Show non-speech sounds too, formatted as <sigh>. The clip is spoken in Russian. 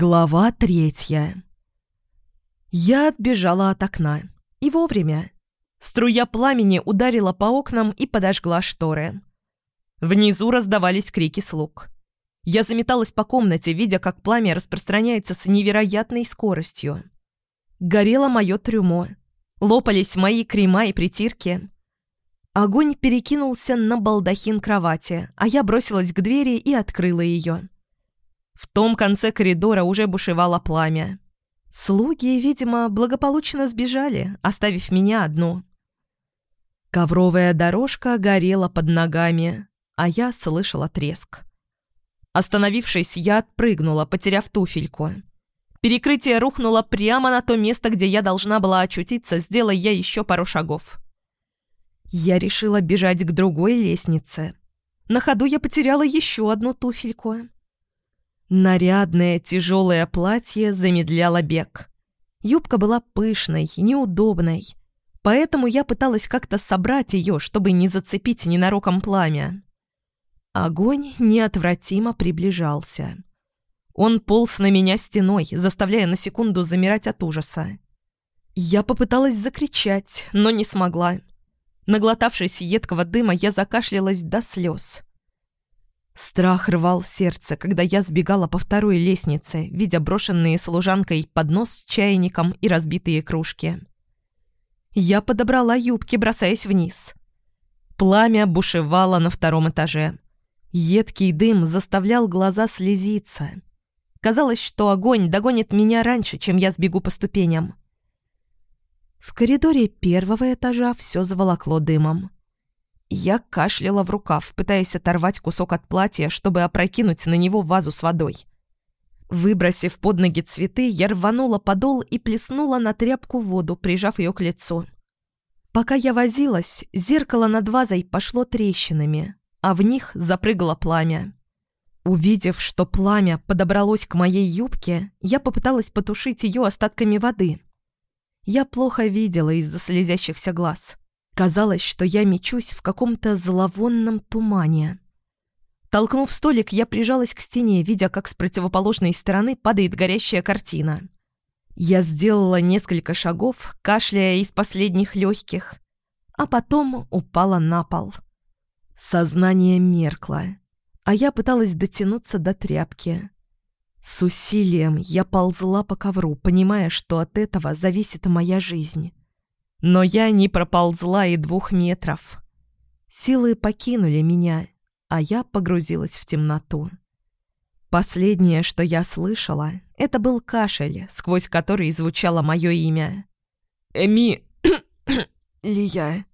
Глава третья. Я отбежала от окна. И вовремя. Струя пламени ударила по окнам и подожгла шторы. Внизу раздавались крики слуг. Я заметалась по комнате, видя, как пламя распространяется с невероятной скоростью. Горело мое трюмо. Лопались мои крема и притирки. Огонь перекинулся на балдахин кровати, а я бросилась к двери и открыла ее. В том конце коридора уже бушевало пламя. Слуги, видимо, благополучно сбежали, оставив меня одну. Ковровая дорожка горела под ногами, а я слышала треск. Остановившись, я отпрыгнула, потеряв туфельку. Перекрытие рухнуло прямо на то место, где я должна была очутиться, сделая я еще пару шагов. Я решила бежать к другой лестнице. На ходу я потеряла еще одну туфельку. Нарядное тяжелое платье замедляло бег. Юбка была пышной, неудобной, поэтому я пыталась как-то собрать ее, чтобы не зацепить ненароком пламя. Огонь неотвратимо приближался. Он полз на меня стеной, заставляя на секунду замирать от ужаса. Я попыталась закричать, но не смогла. Наглотавшись едкого дыма, я закашлялась до слез. Страх рвал сердце, когда я сбегала по второй лестнице, видя брошенные служанкой поднос с чайником и разбитые кружки. Я подобрала юбки, бросаясь вниз. Пламя бушевало на втором этаже. Едкий дым заставлял глаза слезиться. Казалось, что огонь догонит меня раньше, чем я сбегу по ступеням. В коридоре первого этажа все заволокло дымом. Я кашляла в рукав, пытаясь оторвать кусок от платья, чтобы опрокинуть на него вазу с водой. Выбросив под ноги цветы, я рванула подол и плеснула на тряпку воду, прижав ее к лицу. Пока я возилась, зеркало над вазой пошло трещинами, а в них запрыгало пламя. Увидев, что пламя подобралось к моей юбке, я попыталась потушить ее остатками воды. Я плохо видела из-за слезящихся глаз. Казалось, что я мечусь в каком-то зловонном тумане. Толкнув столик, я прижалась к стене, видя, как с противоположной стороны падает горящая картина. Я сделала несколько шагов, кашляя из последних легких, а потом упала на пол. Сознание меркло, а я пыталась дотянуться до тряпки. С усилием я ползла по ковру, понимая, что от этого зависит моя жизнь. Но я не проползла и двух метров. Силы покинули меня, а я погрузилась в темноту. Последнее, что я слышала, это был кашель, сквозь который звучало мое имя. «Эми... <coughs> Лия...»